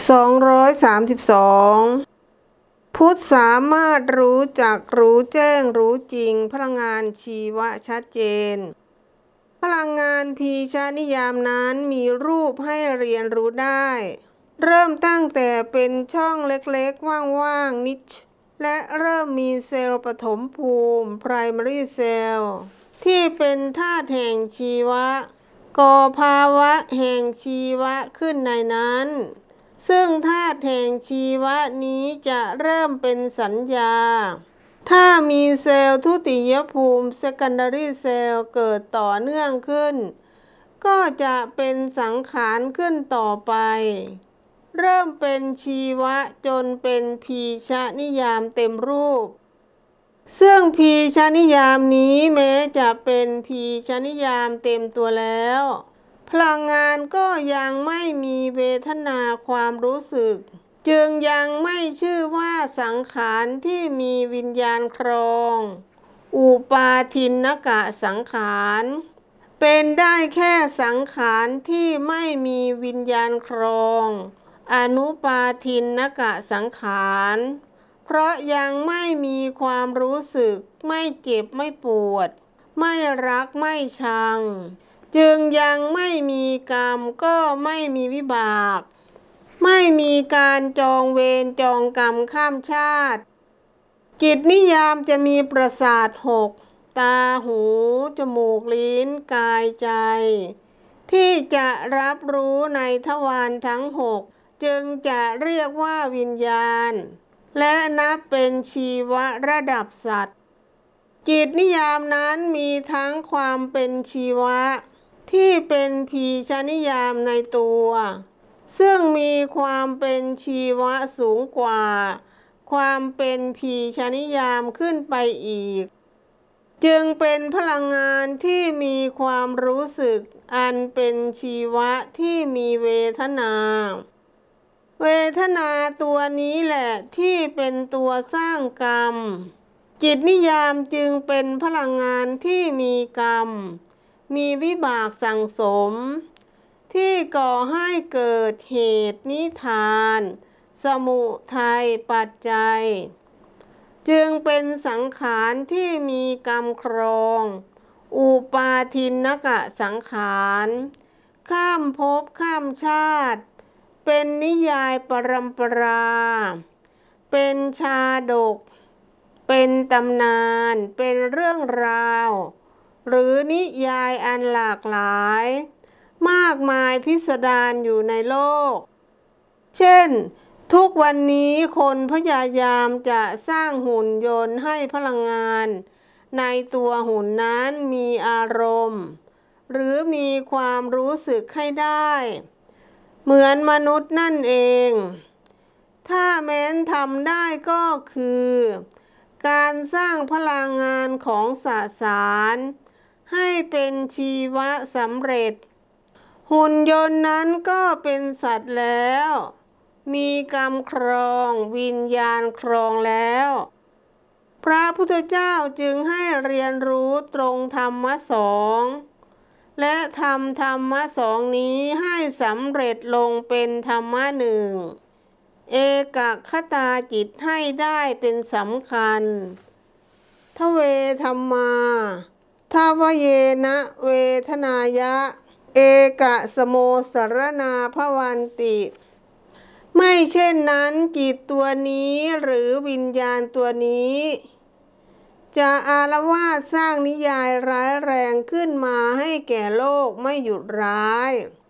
232 พุทธสามารถรู้จักรู้แจ้งรู้จริง พลังงานชีวะชัดเจน พลังงานพีชานิยามนั้นมีรูปให้เรียนรู้ได้ เริ่มตั้งแต่เป็นช่องเล็กๆ ว่างๆ นิช และเริ่มมีเซลล์ปฐมภูมิ primary cell ที่เป็นธาตุแห่งชีวะก่อภาวะแห่งชีวะขึ้นในนั้น ซึ่งธาตุแห่งชีวะนี้จะเริ่มเป็นสัญญา ถ้ามีเซลล์ทุติยภูมิ secondary cell เกิดต่อเนื่องขึ้น ก็จะเป็นสังขารขึ้นต่อไป เริ่มเป็นชีวะจนเป็นพีชนิยามเต็มรูป ซึ่งพีชนิยามนี้แม้จะเป็นพีชนิยามเต็มตัวแล้ว พลังงานก็ยังไม่มีเวทนาความรู้สึก จึงยังไม่ชื่อว่าสังขารที่มีวิญญาณครอง อุปาทินนกะสังขาร เป็นได้แค่สังขารที่ไม่มีวิญญาณครอง อนุปาทินนกะสังขาร เพราะยังไม่มีความรู้สึก ไม่เจ็บไม่ปวด ไม่รักไม่ชัง จึงยังไม่มีกรรมก็ไม่มีวิบาก ไม่มีการจองเวรจองกรรมข้ามชาติกิจนิยามจะมีประสาทหกตาหู จมูกลิ้นกายใจ ที่จะรับรู้ในทวารทั้งหกจึงจะเรียกว่าวิญญาณ และนับเป็นชีวะระดับสัตว์ จิตนิยามนั้นมีทั้งความเป็นชีวะ ที่เป็นพีชนิยามในตัว ซึ่งมีความเป็นชีวะสูงกว่า ความเป็นพีชนิยามขึ้นไปอีก จึงเป็นพลังงานที่มีความรู้สึกอันเป็นชีวะที่มีเวทนา เวทนาตัวนี้แหละที่เป็นตัวสร้างกรรม จิตนิยามจึงเป็นพลังงานที่มีกรรม มีวิบากสั่งสม ที่ก่อให้เกิดเหตุนิทาน สมุทัยปัจจัย จึงเป็นสังขารที่มีกรรมครอง อุปาทินนกะสังขาร ข้ามภพข้ามชาติ เป็นนิยายปรำปรา เป็นชาดก เป็นตำนาน เป็นเรื่องราว หรือนิยายอันหลากหลาย มากมายพิสดารอยู่ในโลก เช่น ทุกวันนี้คนพยายามจะสร้างหุ่นยนต์ให้พลังงาน ในตัวหุ่นนั้นมีอารมณ์ หรือมีความรู้สึกให้ได้ เหมือนมนุษย์นั่นเอง ถ้าแม้นทำได้ก็คือการสร้างพลังงานของสสาร ให้เป็นชีวะสำเร็จ หุ่นยนต์นั้นก็เป็นสัตว์แล้ว มีกรรมครองวิญญาณครองแล้ว พระพุทธเจ้าจึงให้เรียนรู้ตรงธรรมะสองและทำธรรมะสองนี้ให้สำเร็จลงเป็นธรรมะหนึ่ง เอกคตาจิตให้ได้เป็นสำคัญ ทเวธรรมา ทาวเยนะเวทนายะ เอกะสโมสรนาพวันติ ไม่เช่นนั้นจิตตัวนี้หรือวิญญาณตัวนี้ จะอารวาสสร้างนิยายร้ายแรงขึ้นมาให้แก่โลกไม่หยุดร้าย